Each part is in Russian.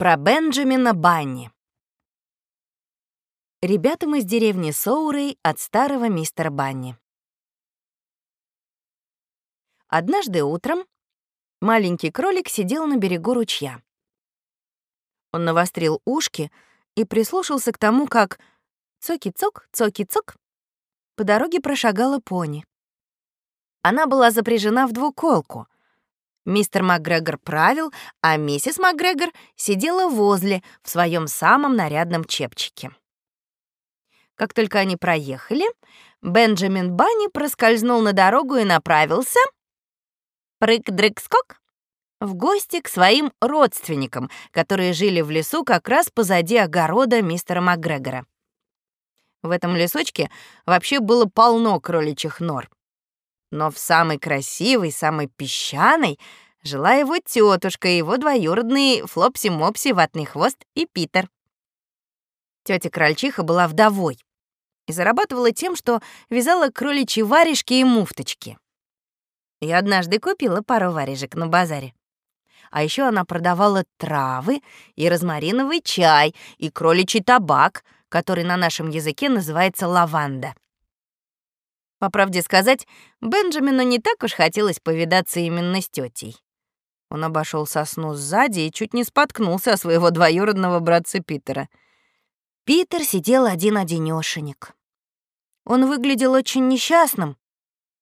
Про Бенджамина Банни. Ребятам из деревни Соурей от старого мистера Банни. Однажды утром маленький кролик сидел на берегу ручья. Он навострил ушки и прислушался к тому, как цоки-цок, цоки-цок по дороге прошагала пони. Она была запряжена в двуколку — Мистер МакГрегор правил, а миссис МакГрегор сидела возле в своем самом нарядном чепчике. Как только они проехали, Бенджамин Банни проскользнул на дорогу и направился прыг-дрыг-скок в гости к своим родственникам, которые жили в лесу как раз позади огорода мистера МакГрегора. В этом лесочке вообще было полно кроличьих нор. Но в самой красивой, самой песчаной жила его тетушка и его двоюродные Флопси-Мопси, Ватный хвост и Питер. Тетя Крольчиха была вдовой и зарабатывала тем, что вязала кроличьи варежки и муфточки. Я однажды купила пару варежек на базаре. А еще она продавала травы и розмариновый чай, и кроличий табак, который на нашем языке называется лаванда. По правде сказать, Бенджамину не так уж хотелось повидаться именно с тетей. Он обошел сосну сзади и чуть не споткнулся о своего двоюродного братца Питера. Питер сидел один-одинёшенек. Он выглядел очень несчастным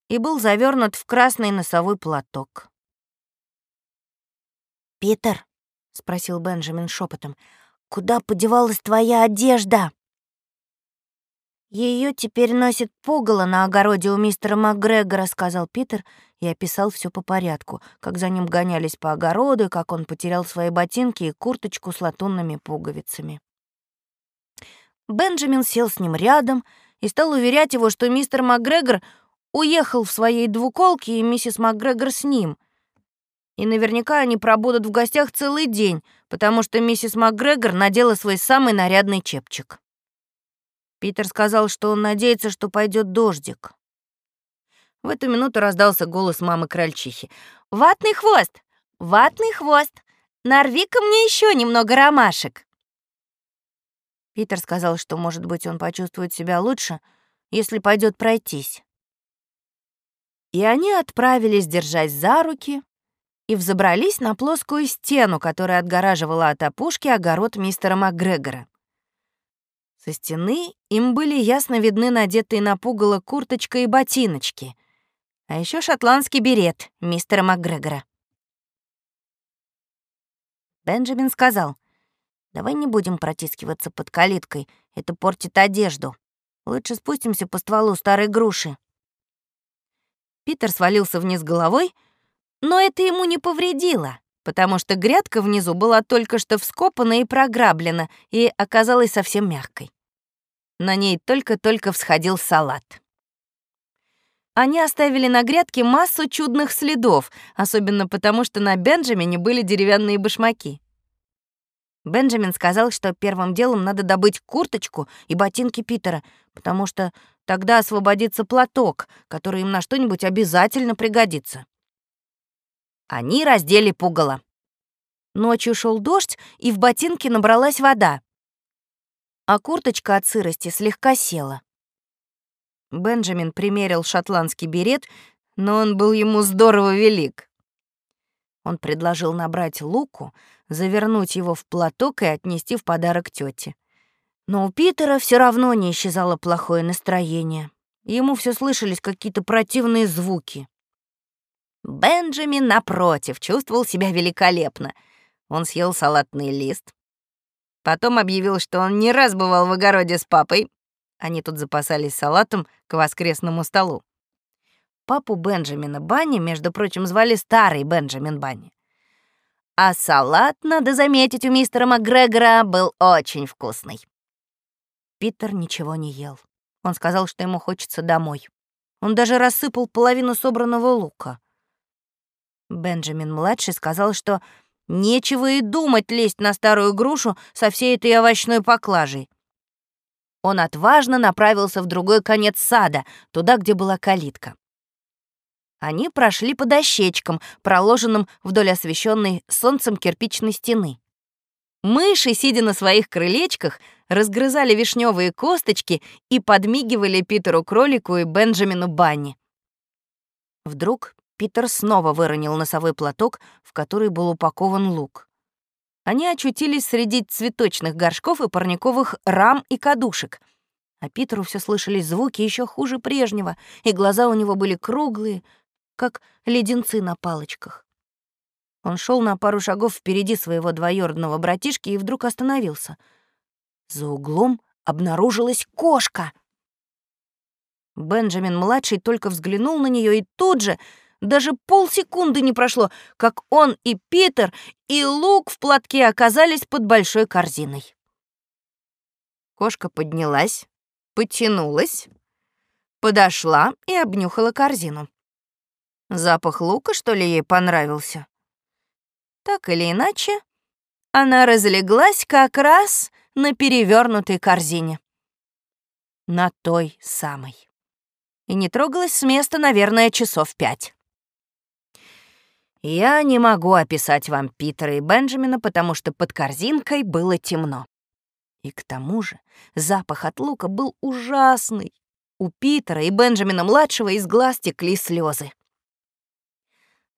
и был завернут в красный носовой платок. «Питер», — спросил Бенджамин шепотом, — «куда подевалась твоя одежда?» Ее теперь носит пугало на огороде у мистера МакГрегора», — сказал Питер и описал все по порядку, как за ним гонялись по огороду, как он потерял свои ботинки и курточку с латунными пуговицами. Бенджамин сел с ним рядом и стал уверять его, что мистер МакГрегор уехал в своей двуколке, и миссис МакГрегор с ним. И наверняка они пробудут в гостях целый день, потому что миссис МакГрегор надела свой самый нарядный чепчик. Питер сказал, что он надеется, что пойдет дождик. В эту минуту раздался голос мамы крольчихи. «Ватный хвост! Ватный хвост! Нарви-ка мне еще немного ромашек!» Питер сказал, что, может быть, он почувствует себя лучше, если пойдет пройтись. И они отправились держать за руки и взобрались на плоскую стену, которая отгораживала от опушки огород мистера МакГрегора. Со стены им были ясно видны надетые на пугало курточка и ботиночки, а еще шотландский берет мистера МакГрегора. Бенджамин сказал, «Давай не будем протискиваться под калиткой, это портит одежду. Лучше спустимся по стволу старой груши». Питер свалился вниз головой, но это ему не повредило потому что грядка внизу была только что вскопана и програблена и оказалась совсем мягкой. На ней только-только всходил салат. Они оставили на грядке массу чудных следов, особенно потому, что на Бенджамине были деревянные башмаки. Бенджамин сказал, что первым делом надо добыть курточку и ботинки Питера, потому что тогда освободится платок, который им на что-нибудь обязательно пригодится. Они раздели пугало. Ночью шел дождь, и в ботинке набралась вода. А курточка от сырости слегка села. Бенджамин примерил шотландский берет, но он был ему здорово велик. Он предложил набрать луку, завернуть его в платок и отнести в подарок тете. Но у Питера все равно не исчезало плохое настроение. Ему все слышались какие-то противные звуки. Бенджамин, напротив, чувствовал себя великолепно. Он съел салатный лист. Потом объявил, что он не раз бывал в огороде с папой. Они тут запасались салатом к воскресному столу. Папу Бенджамина Банни, между прочим, звали Старый Бенджамин Банни. А салат, надо заметить, у мистера МакГрегора был очень вкусный. Питер ничего не ел. Он сказал, что ему хочется домой. Он даже рассыпал половину собранного лука. Бенджамин-младший сказал, что нечего и думать лезть на старую грушу со всей этой овощной поклажей. Он отважно направился в другой конец сада, туда, где была калитка. Они прошли по дощечкам, проложенным вдоль освещенной солнцем кирпичной стены. Мыши, сидя на своих крылечках, разгрызали вишневые косточки и подмигивали Питеру Кролику и Бенджамину Банни. Вдруг Питер снова выронил носовой платок, в который был упакован лук. Они очутились среди цветочных горшков и парниковых рам и кадушек. А Питеру все слышались звуки еще хуже прежнего, и глаза у него были круглые, как леденцы на палочках. Он шел на пару шагов впереди своего двоюродного братишки и вдруг остановился. За углом обнаружилась кошка. Бенджамин-младший только взглянул на нее и тут же, даже полсекунды не прошло, как он и Питер, и лук в платке оказались под большой корзиной. Кошка поднялась, потянулась, подошла и обнюхала корзину. Запах лука, что ли, ей понравился? Так или иначе, она разлеглась как раз на перевернутой корзине. На той самой. И не трогалась с места, наверное, часов пять. Я не могу описать вам Питера и Бенджамина, потому что под корзинкой было темно. И к тому же запах от лука был ужасный. У Питера и Бенджамина-младшего из глаз текли слезы.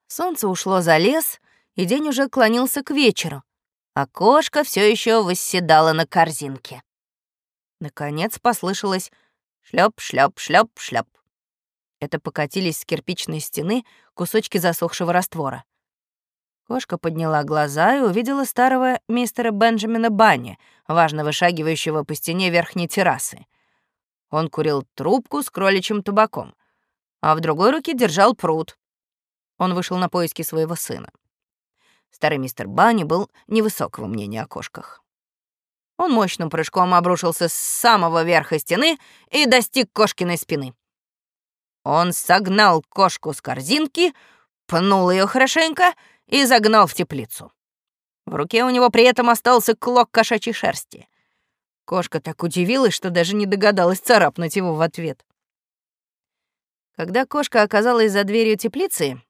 Солнце ушло за лес, и день уже клонился к вечеру, а кошка все еще восседала на корзинке. Наконец послышалось шлеп, шлеп, шлеп, шлеп. Это покатились с кирпичной стены кусочки засохшего раствора. Кошка подняла глаза и увидела старого мистера Бенджамина Банни, важно вышагивающего по стене верхней террасы. Он курил трубку с кроличьим табаком, а в другой руке держал пруд. Он вышел на поиски своего сына. Старый мистер Банни был невысокого мнения о кошках. Он мощным прыжком обрушился с самого верха стены и достиг кошкиной спины. Он согнал кошку с корзинки, пнул ее хорошенько и загнал в теплицу. В руке у него при этом остался клок кошачьей шерсти. Кошка так удивилась, что даже не догадалась царапнуть его в ответ. Когда кошка оказалась за дверью теплицы,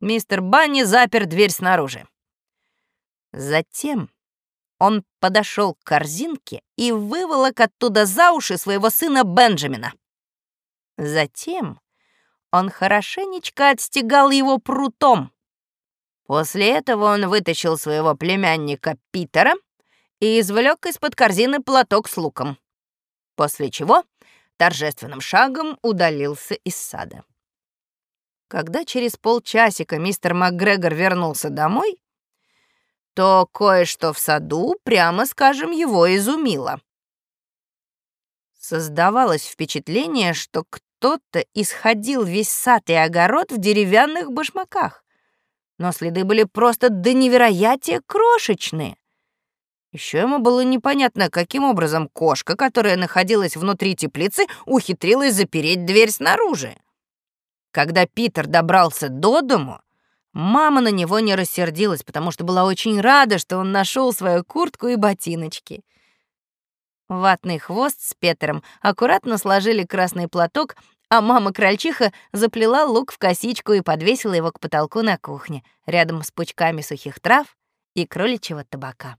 Мистер Банни запер дверь снаружи. Затем он подошел к корзинке и выволок оттуда за уши своего сына Бенджамина. Затем он хорошенечко отстегал его прутом. После этого он вытащил своего племянника Питера и извлек из-под корзины платок с луком, после чего торжественным шагом удалился из сада. Когда через полчасика мистер МакГрегор вернулся домой, то кое-что в саду, прямо скажем, его изумило. Создавалось впечатление, что кто-то исходил весь сад и огород в деревянных башмаках. Но следы были просто до невероятия крошечные. Еще ему было непонятно, каким образом кошка, которая находилась внутри теплицы, ухитрилась запереть дверь снаружи. Когда Питер добрался до дому, мама на него не рассердилась, потому что была очень рада, что он нашел свою куртку и ботиночки. Ватный хвост с Петером аккуратно сложили красный платок, а мама-крольчиха заплела лук в косичку и подвесила его к потолку на кухне, рядом с пучками сухих трав и кроличьего табака.